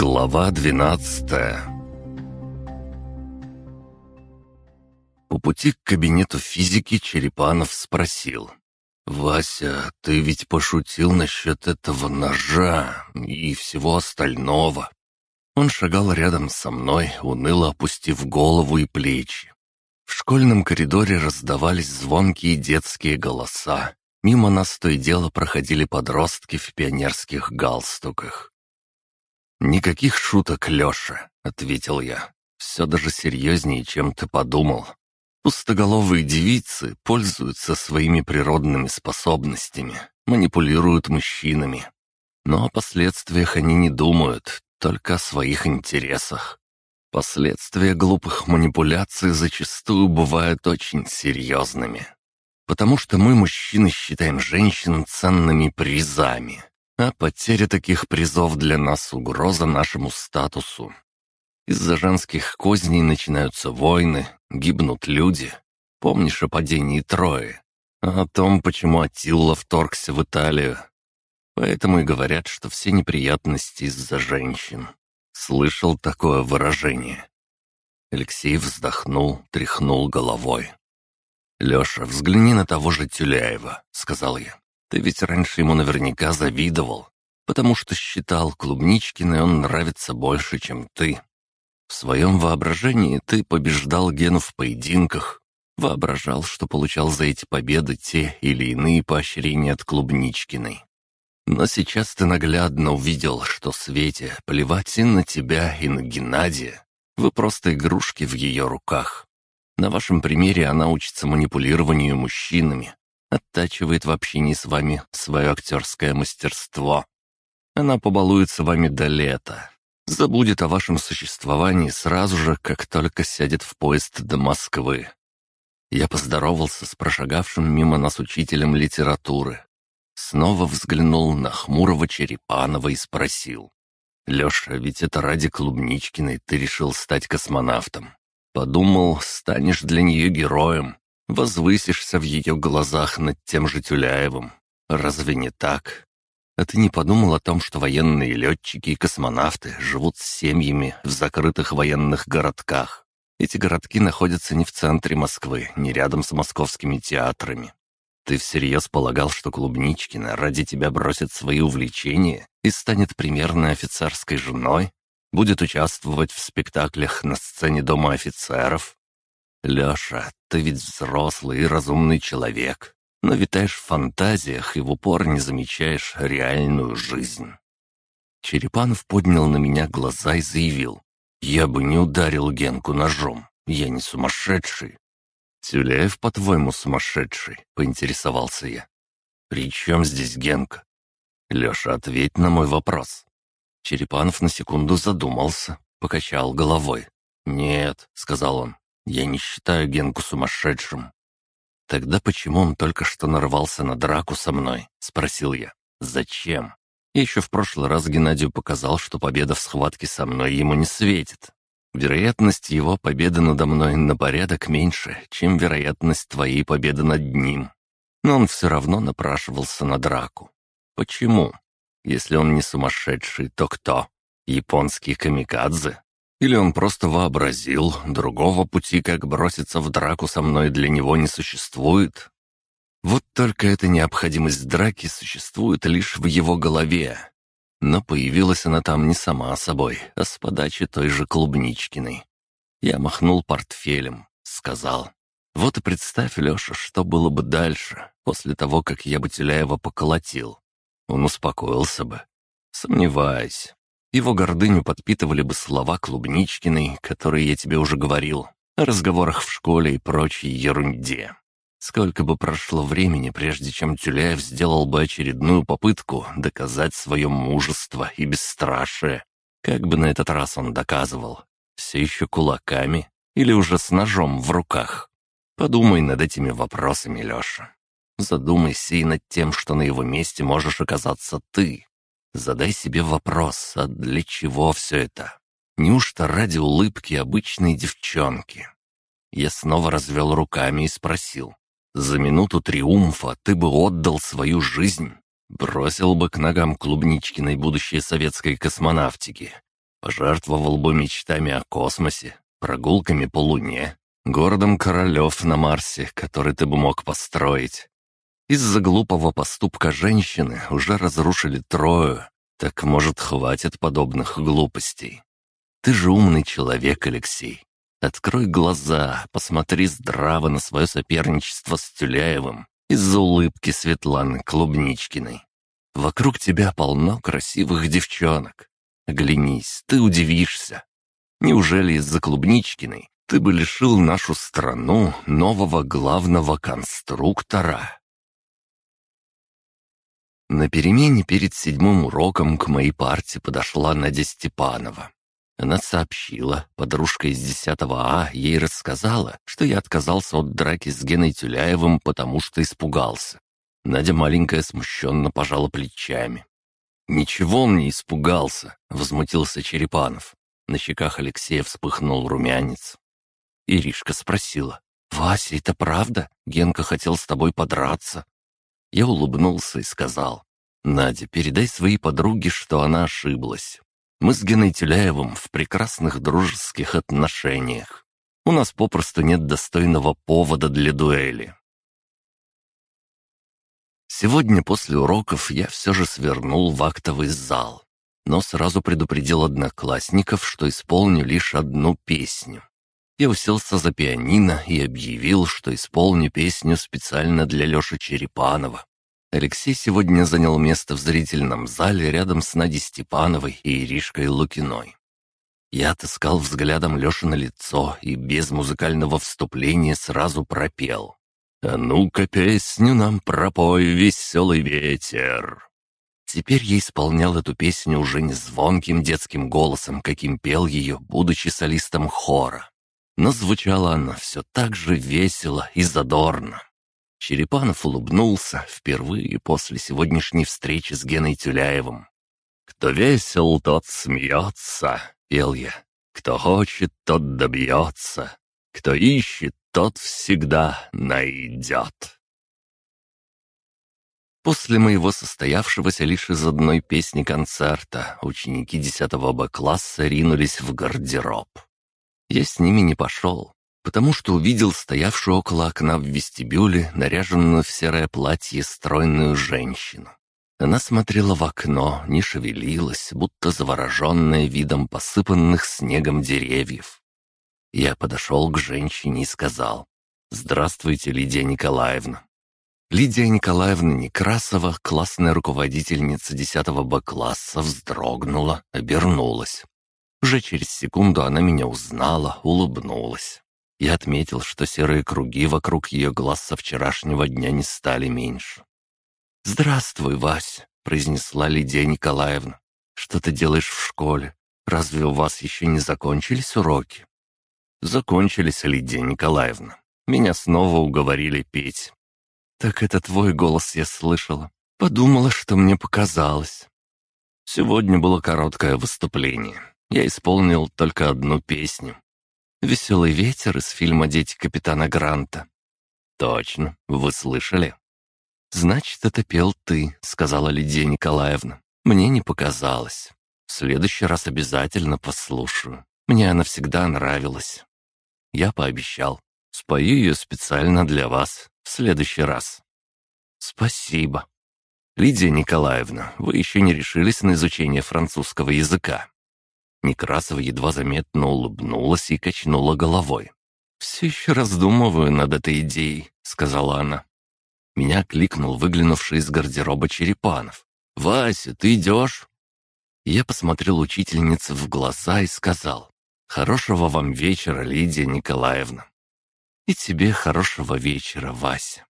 Глава двенадцатая По пути к кабинету физики Черепанов спросил. «Вася, ты ведь пошутил насчет этого ножа и всего остального». Он шагал рядом со мной, уныло опустив голову и плечи. В школьном коридоре раздавались звонкие детские голоса. Мимо нас то и дело проходили подростки в пионерских галстуках. «Никаких шуток, Леша», — ответил я. «Все даже серьезнее, чем ты подумал. Пустоголовые девицы пользуются своими природными способностями, манипулируют мужчинами. Но о последствиях они не думают, только о своих интересах. Последствия глупых манипуляций зачастую бывают очень серьезными. Потому что мы, мужчины, считаем женщин ценными призами, а потеря таких призов для нас угроза нашему статусу. Из-за женских козней начинаются войны, гибнут люди. Помнишь о падении Трои? о том, почему Атилла вторгся в Италию. Поэтому и говорят, что все неприятности из-за женщин. Слышал такое выражение. Алексей вздохнул, тряхнул головой. «Леша, взгляни на того же Тюляева», — сказал я. Ты ведь раньше ему наверняка завидовал, потому что считал Клубничкиной он нравится больше, чем ты. В своем воображении ты побеждал Гену в поединках, воображал, что получал за эти победы те или иные поощрения от Клубничкиной. Но сейчас ты наглядно увидел, что Свете плевать и на тебя, и на Геннадия. Вы просто игрушки в ее руках. На вашем примере она учится манипулированию мужчинами, оттачивает в общении с вами свое актерское мастерство. Она побалуется вами до лета, забудет о вашем существовании сразу же, как только сядет в поезд до Москвы. Я поздоровался с прошагавшим мимо нас учителем литературы. Снова взглянул на хмурого Черепанова и спросил. «Леша, ведь это ради Клубничкиной ты решил стать космонавтом. Подумал, станешь для нее героем, Возвысишься в ее глазах над тем же Тюляевым. Разве не так? А ты не подумал о том, что военные летчики и космонавты живут с семьями в закрытых военных городках? Эти городки находятся не в центре Москвы, не рядом с московскими театрами. Ты всерьез полагал, что Клубничкина ради тебя бросит свои увлечения и станет примерной офицерской женой? Будет участвовать в спектаклях на сцене Дома офицеров? «Леша, ты ведь взрослый и разумный человек, но витаешь в фантазиях и в упор не замечаешь реальную жизнь». Черепанов поднял на меня глаза и заявил, «Я бы не ударил Генку ножом, я не сумасшедший». «Тюляев, по-твоему, сумасшедший?» — поинтересовался я. «При чем здесь Генка?» «Леша, ответь на мой вопрос». Черепанов на секунду задумался, покачал головой. «Нет», — сказал он, я не считаю Генку сумасшедшим». «Тогда почему он только что нарвался на драку со мной?» — спросил я. «Зачем?» Еще в прошлый раз Геннадию показал, что победа в схватке со мной ему не светит. Вероятность его победы надо мной на порядок меньше, чем вероятность твоей победы над ним. Но он все равно напрашивался на драку. Почему? Если он не сумасшедший, то кто? Японский камикадзе? Или он просто вообразил, другого пути, как броситься в драку со мной, для него не существует? Вот только эта необходимость драки существует лишь в его голове. Но появилась она там не сама собой, а с подачи той же Клубничкиной. Я махнул портфелем, сказал. «Вот и представь, Леша, что было бы дальше, после того, как я бы Теляева поколотил. Он успокоился бы. Сомневаюсь. Его гордыню подпитывали бы слова Клубничкиной, которые я тебе уже говорил, о разговорах в школе и прочей ерунде. Сколько бы прошло времени, прежде чем Тюляев сделал бы очередную попытку доказать свое мужество и бесстрашие. Как бы на этот раз он доказывал? Все еще кулаками или уже с ножом в руках? Подумай над этими вопросами, Леша. Задумайся и над тем, что на его месте можешь оказаться ты. Задай себе вопрос, а для чего все это? Неужто ради улыбки обычной девчонки? Я снова развел руками и спросил. За минуту триумфа ты бы отдал свою жизнь? Бросил бы к ногам Клубничкиной будущее советской космонавтики? Пожертвовал бы мечтами о космосе, прогулками по Луне, городом королев на Марсе, который ты бы мог построить. Из-за глупого поступка женщины уже разрушили Трою, так, может, хватит подобных глупостей. Ты же умный человек, Алексей. Открой глаза, посмотри здраво на свое соперничество с Тюляевым из-за улыбки Светланы Клубничкиной. Вокруг тебя полно красивых девчонок. Оглянись, ты удивишься. Неужели из-за Клубничкиной ты бы лишил нашу страну нового главного конструктора?» На перемене перед седьмым уроком к моей парте подошла Надя Степанова. Она сообщила, подружка из 10 А ей рассказала, что я отказался от драки с Геной Тюляевым, потому что испугался. Надя маленькая смущенно пожала плечами. «Ничего он не испугался», — возмутился Черепанов. На щеках Алексея вспыхнул румянец. Иришка спросила. «Вася, это правда? Генка хотел с тобой подраться?» Я улыбнулся и сказал, «Надя, передай своей подруге, что она ошиблась. Мы с Геной Тюляевым в прекрасных дружеских отношениях. У нас попросту нет достойного повода для дуэли». Сегодня после уроков я все же свернул в актовый зал, но сразу предупредил одноклассников, что исполню лишь одну песню. Я уселся за пианино и объявил, что исполню песню специально для Лёши Черепанова. Алексей сегодня занял место в зрительном зале рядом с Надей Степановой и Иришкой Лукиной. Я отыскал взглядом Лёши на лицо и без музыкального вступления сразу пропел. «А ну-ка песню нам пропой, веселый ветер!» Теперь я исполнял эту песню уже не звонким детским голосом, каким пел ее, будучи солистом хора но звучала она все так же весело и задорно. Черепанов улыбнулся впервые после сегодняшней встречи с Геной Тюляевым. «Кто весел, тот смеется», — пел я. «Кто хочет, тот добьется. Кто ищет, тот всегда найдет». После моего состоявшегося лишь из одной песни концерта ученики 10 Б-класса ринулись в гардероб. Я с ними не пошел, потому что увидел стоявшую около окна в вестибюле, наряженную в серое платье, стройную женщину. Она смотрела в окно, не шевелилась, будто завороженная видом посыпанных снегом деревьев. Я подошел к женщине и сказал «Здравствуйте, Лидия Николаевна». Лидия Николаевна Некрасова, классная руководительница 10 Б-класса, вздрогнула, обернулась. Уже через секунду она меня узнала, улыбнулась. Я отметил, что серые круги вокруг ее глаз со вчерашнего дня не стали меньше. «Здравствуй, Вась», — произнесла Лидия Николаевна. «Что ты делаешь в школе? Разве у вас еще не закончились уроки?» «Закончились, Лидия Николаевна. Меня снова уговорили петь». «Так это твой голос я слышала. Подумала, что мне показалось». Сегодня было короткое выступление я исполнил только одну песню. «Веселый ветер» из фильма «Дети капитана Гранта». «Точно, вы слышали?» «Значит, это пел ты», — сказала Лидия Николаевна. «Мне не показалось. В следующий раз обязательно послушаю. Мне она всегда нравилась». Я пообещал. Спою ее специально для вас в следующий раз. «Спасибо». «Лидия Николаевна, вы еще не решились на изучение французского языка?» Некрасова едва заметно улыбнулась и качнула головой. «Все еще раздумываю над этой идеей», — сказала она. Меня кликнул выглянувший из гардероба Черепанов. «Вася, ты идешь?» Я посмотрел учительнице в глаза и сказал. «Хорошего вам вечера, Лидия Николаевна». «И тебе хорошего вечера, Вася».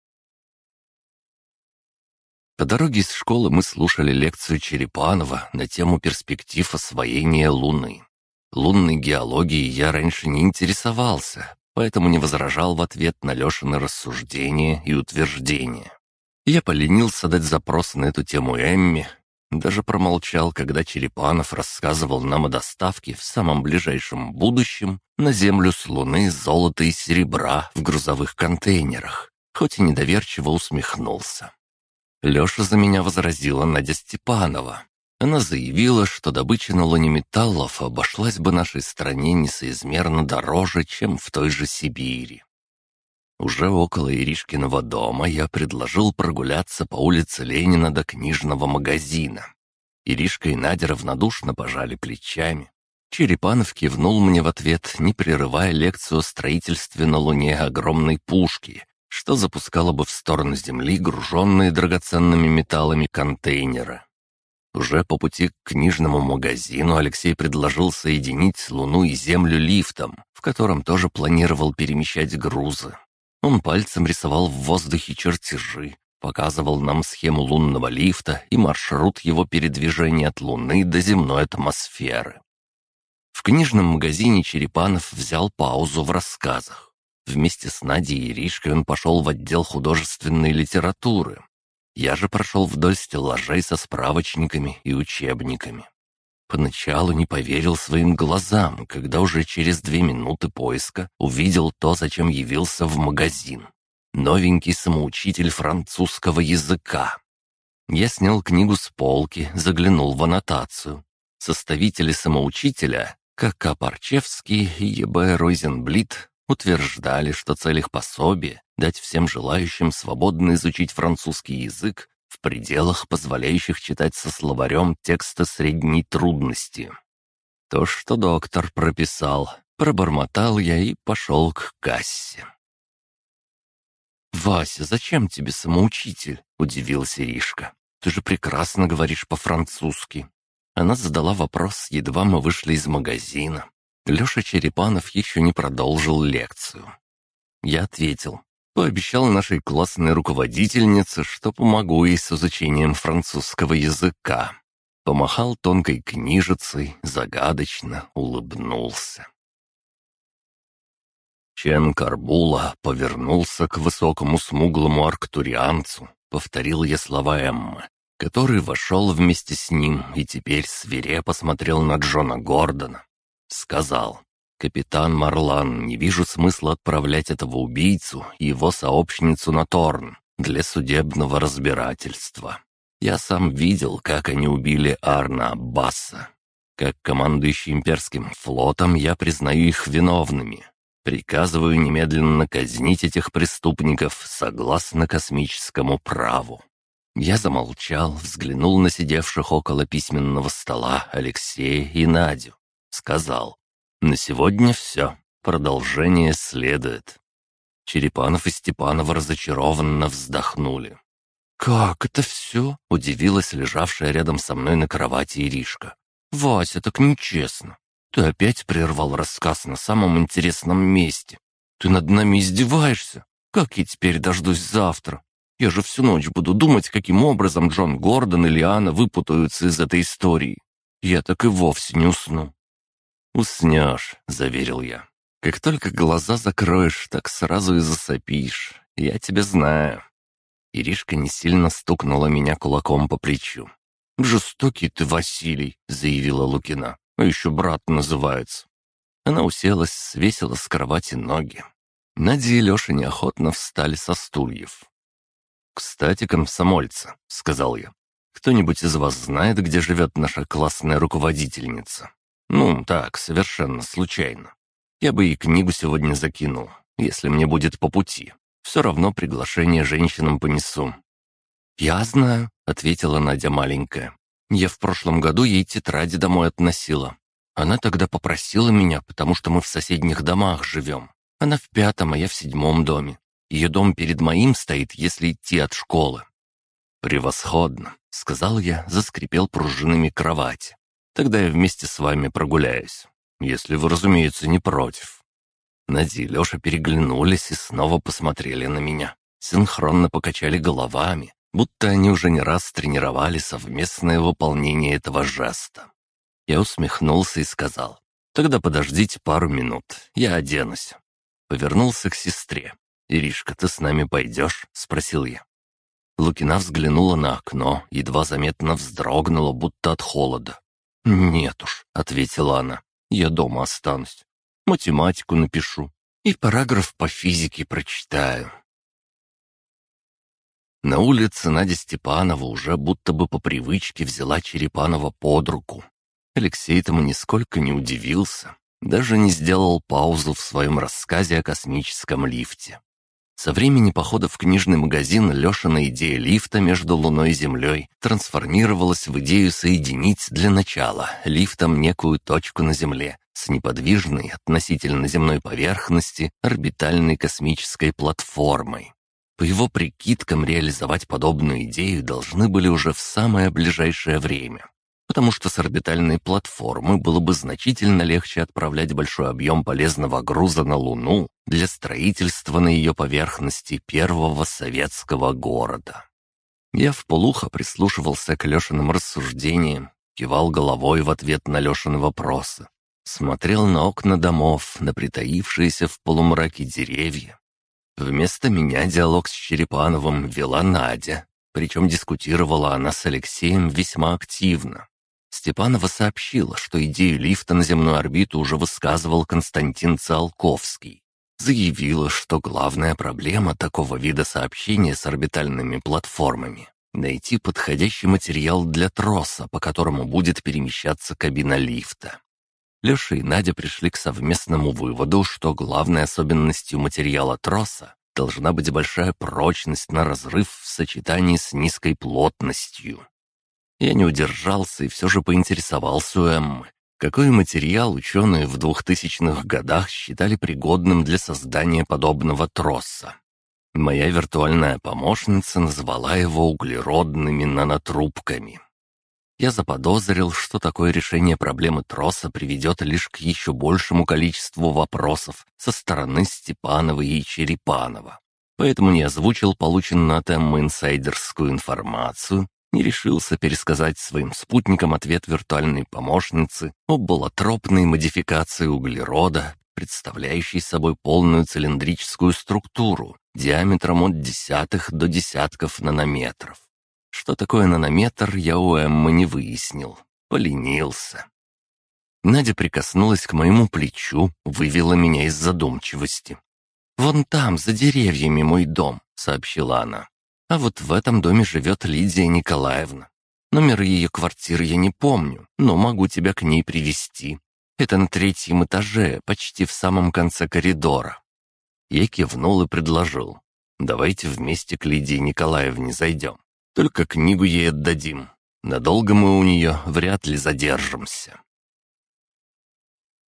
По дороге из школы мы слушали лекцию Черепанова на тему перспектив освоения Луны. Лунной геологией я раньше не интересовался, поэтому не возражал в ответ на Лешины рассуждения и утверждения. Я поленился дать запрос на эту тему Эмми, даже промолчал, когда Черепанов рассказывал нам о доставке в самом ближайшем будущем на Землю с Луны золота и серебра в грузовых контейнерах, хоть и недоверчиво усмехнулся. Леша за меня возразила Надя Степанова. Она заявила, что добыча на луне металлов обошлась бы нашей стране несоизмерно дороже, чем в той же Сибири. Уже около Иришкиного дома я предложил прогуляться по улице Ленина до книжного магазина. Иришка и Надя равнодушно пожали плечами. Черепанов кивнул мне в ответ, не прерывая лекцию о строительстве на Луне огромной пушки, что запускало бы в сторону Земли груженные драгоценными металлами контейнеры. Уже по пути к книжному магазину Алексей предложил соединить Луну и Землю лифтом, в котором тоже планировал перемещать грузы. Он пальцем рисовал в воздухе чертежи, показывал нам схему лунного лифта и маршрут его передвижения от Луны до земной атмосферы. В книжном магазине Черепанов взял паузу в рассказах. Вместе с Надей и Иришкой он пошел в отдел художественной литературы, я же прошел вдоль стеллажей со справочниками и учебниками. Поначалу не поверил своим глазам, когда уже через две минуты поиска увидел то, зачем явился в магазин. Новенький самоучитель французского языка. Я снял книгу с полки, заглянул в аннотацию. Составители самоучителя, К.К. Парчевский и Е.Б. Ройзенблит, утверждали, что цель их пособия — дать всем желающим свободно изучить французский язык в пределах, позволяющих читать со словарем текста средней трудности. То, что доктор прописал, пробормотал я и пошел к кассе. «Вася, зачем тебе самоучитель?» — удивился Ришка. «Ты же прекрасно говоришь по-французски». Она задала вопрос, едва мы вышли из магазина. Леша Черепанов еще не продолжил лекцию. Я ответил. Пообещал нашей классной руководительнице, что помогу ей с изучением французского языка. Помахал тонкой книжицей, загадочно улыбнулся. Чен Карбула повернулся к высокому смуглому арктурианцу, повторил я слова Эммы, который вошел вместе с ним и теперь свирепо смотрел на Джона Гордона, Сказал, «Капитан Марлан, не вижу смысла отправлять этого убийцу и его сообщницу на Торн для судебного разбирательства. Я сам видел, как они убили Арна Аббаса. Как командующий имперским флотом я признаю их виновными. Приказываю немедленно казнить этих преступников согласно космическому праву». Я замолчал, взглянул на сидевших около письменного стола Алексея и Надю сказал. «На сегодня все. Продолжение следует». Черепанов и Степанова разочарованно вздохнули. «Как это все?» — удивилась лежавшая рядом со мной на кровати Иришка. «Вася, так нечестно. Ты опять прервал рассказ на самом интересном месте. Ты над нами издеваешься? Как я теперь дождусь завтра? Я же всю ночь буду думать, каким образом Джон Гордон и Лиана выпутаются из этой истории. Я так и вовсе не усну. «Уснешь», — заверил я. «Как только глаза закроешь, так сразу и засопишь. Я тебя знаю». Иришка не сильно стукнула меня кулаком по плечу. «Жестокий ты, Василий», — заявила Лукина. «А еще брат называется». Она уселась, свесила с кровати ноги. Надя и Леша неохотно встали со стульев. «Кстати, комсомольцы», — сказал я. «Кто-нибудь из вас знает, где живет наша классная руководительница?» Ну, так, совершенно случайно. Я бы и книгу сегодня закинул, если мне будет по пути. Все равно приглашение женщинам понесу». «Я знаю», — ответила Надя маленькая. «Я в прошлом году ей тетради домой относила. Она тогда попросила меня, потому что мы в соседних домах живем. Она в пятом, а я в седьмом доме. Ее дом перед моим стоит, если идти от школы». «Превосходно», — сказал я, заскрипел пружинами кровати. Тогда я вместе с вами прогуляюсь, если вы, разумеется, не против». Надя и Леша переглянулись и снова посмотрели на меня. Синхронно покачали головами, будто они уже не раз тренировали совместное выполнение этого жеста. Я усмехнулся и сказал, «Тогда подождите пару минут, я оденусь». Повернулся к сестре. «Иришка, ты с нами пойдешь?» — спросил я. Лукина взглянула на окно, едва заметно вздрогнула, будто от холода. «Нет уж», — ответила она, — «я дома останусь. Математику напишу и параграф по физике прочитаю». На улице Надя Степанова уже будто бы по привычке взяла Черепанова под руку. Алексей этому нисколько не удивился, даже не сделал паузу в своем рассказе о космическом лифте. Со времени похода в книжный магазин Лешина идея лифта между Луной и Землей трансформировалась в идею соединить для начала лифтом некую точку на Земле с неподвижной относительно земной поверхности орбитальной космической платформой. По его прикидкам, реализовать подобную идею должны были уже в самое ближайшее время потому что с орбитальной платформы было бы значительно легче отправлять большой объем полезного груза на Луну для строительства на ее поверхности первого советского города. Я вполуха прислушивался к Лешиным рассуждениям, кивал головой в ответ на Лешины вопросы, смотрел на окна домов, на притаившиеся в полумраке деревья. Вместо меня диалог с Черепановым вела Надя, причем дискутировала она с Алексеем весьма активно. Степанова сообщила, что идею лифта на земную орбиту уже высказывал Константин Циолковский. Заявила, что главная проблема такого вида сообщения с орбитальными платформами — найти подходящий материал для троса, по которому будет перемещаться кабина лифта. Леша и Надя пришли к совместному выводу, что главной особенностью материала троса должна быть большая прочность на разрыв в сочетании с низкой плотностью. Я не удержался и все же поинтересовался у Эммы, какой материал ученые в 2000-х годах считали пригодным для создания подобного троса. Моя виртуальная помощница назвала его углеродными нанотрубками. Я заподозрил, что такое решение проблемы троса приведет лишь к еще большему количеству вопросов со стороны Степанова и Черепанова. Поэтому не озвучил полученную от Эммы инсайдерскую информацию не решился пересказать своим спутникам ответ виртуальной помощницы об болотропной модификации углерода, представляющей собой полную цилиндрическую структуру диаметром от десятых до десятков нанометров. Что такое нанометр, я у Эммы не выяснил. Поленился. Надя прикоснулась к моему плечу, вывела меня из задумчивости. «Вон там, за деревьями, мой дом», — сообщила она. А вот в этом доме живет Лидия Николаевна. Номер ее квартиры я не помню, но могу тебя к ней привести. Это на третьем этаже, почти в самом конце коридора». Я кивнул и предложил. «Давайте вместе к Лидии Николаевне зайдем. Только книгу ей отдадим. Надолго мы у нее вряд ли задержимся».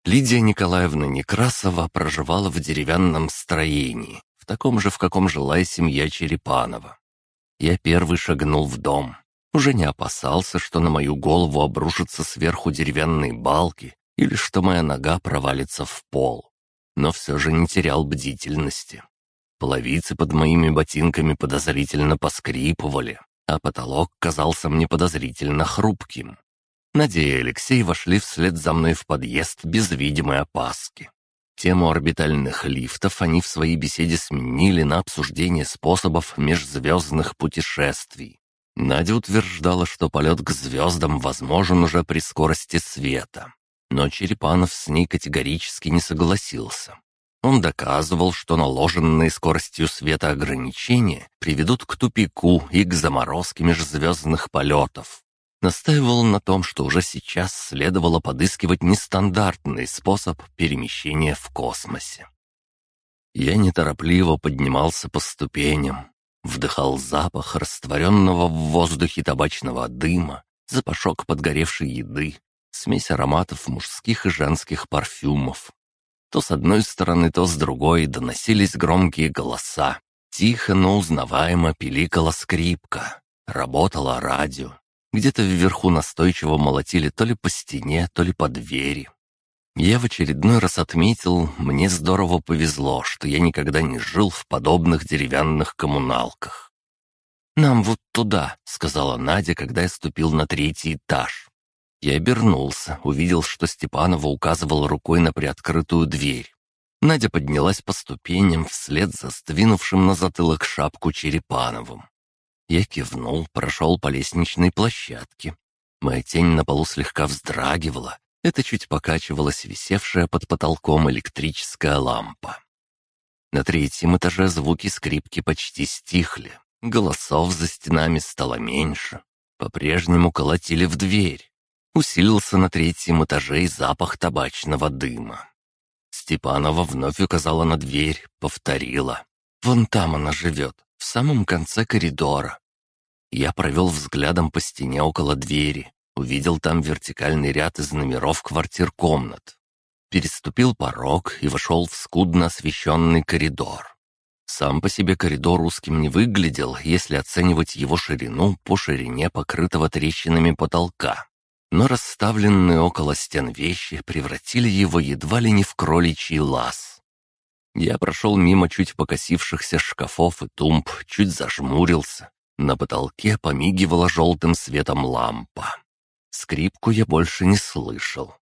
Лидия Николаевна Некрасова проживала в деревянном строении, в таком же, в каком жила и семья Черепанова. Я первый шагнул в дом. Уже не опасался, что на мою голову обрушатся сверху деревянные балки или что моя нога провалится в пол. Но все же не терял бдительности. Половицы под моими ботинками подозрительно поскрипывали, а потолок казался мне подозрительно хрупким. Надя и Алексей вошли вслед за мной в подъезд без видимой опаски. Тему орбитальных лифтов они в своей беседе сменили на обсуждение способов межзвездных путешествий. Надя утверждала, что полет к звездам возможен уже при скорости света. Но Черепанов с ней категорически не согласился. Он доказывал, что наложенные скоростью света ограничения приведут к тупику и к заморозке межзвездных полетов. Настаивал на том, что уже сейчас следовало подыскивать нестандартный способ перемещения в космосе. Я неторопливо поднимался по ступеням, вдыхал запах растворенного в воздухе табачного дыма, запашок подгоревшей еды, смесь ароматов мужских и женских парфюмов. То с одной стороны, то с другой доносились громкие голоса. Тихо, но узнаваемо пиликала скрипка. Работало радио. Где-то вверху настойчиво молотили то ли по стене, то ли по двери. Я в очередной раз отметил, мне здорово повезло, что я никогда не жил в подобных деревянных коммуналках. «Нам вот туда», — сказала Надя, когда я ступил на третий этаж. Я обернулся, увидел, что Степанова указывала рукой на приоткрытую дверь. Надя поднялась по ступеням вслед за сдвинувшим на затылок шапку Черепановым. Я кивнул, прошел по лестничной площадке. Моя тень на полу слегка вздрагивала. Это чуть покачивалась висевшая под потолком электрическая лампа. На третьем этаже звуки скрипки почти стихли. Голосов за стенами стало меньше. По-прежнему колотили в дверь. Усилился на третьем этаже и запах табачного дыма. Степанова вновь указала на дверь, повторила. «Вон там она живет, в самом конце коридора». Я провел взглядом по стене около двери, увидел там вертикальный ряд из номеров квартир-комнат. Переступил порог и вошел в скудно освещенный коридор. Сам по себе коридор узким не выглядел, если оценивать его ширину по ширине покрытого трещинами потолка. Но расставленные около стен вещи превратили его едва ли не в кроличий лаз. Я прошел мимо чуть покосившихся шкафов и тумб, чуть зажмурился. На потолке помигивала желтым светом лампа. Скрипку я больше не слышал.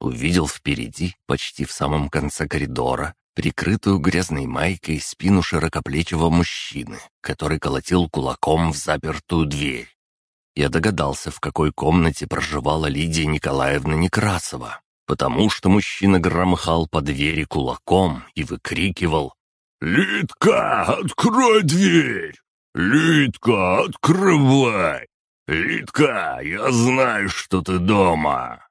Увидел впереди, почти в самом конце коридора, прикрытую грязной майкой спину широкоплечего мужчины, который колотил кулаком в запертую дверь. Я догадался, в какой комнате проживала Лидия Николаевна Некрасова, потому что мужчина громыхал по двери кулаком и выкрикивал «Лидка, открой дверь! Лидка, открывай! Лидка, я знаю, что ты дома!»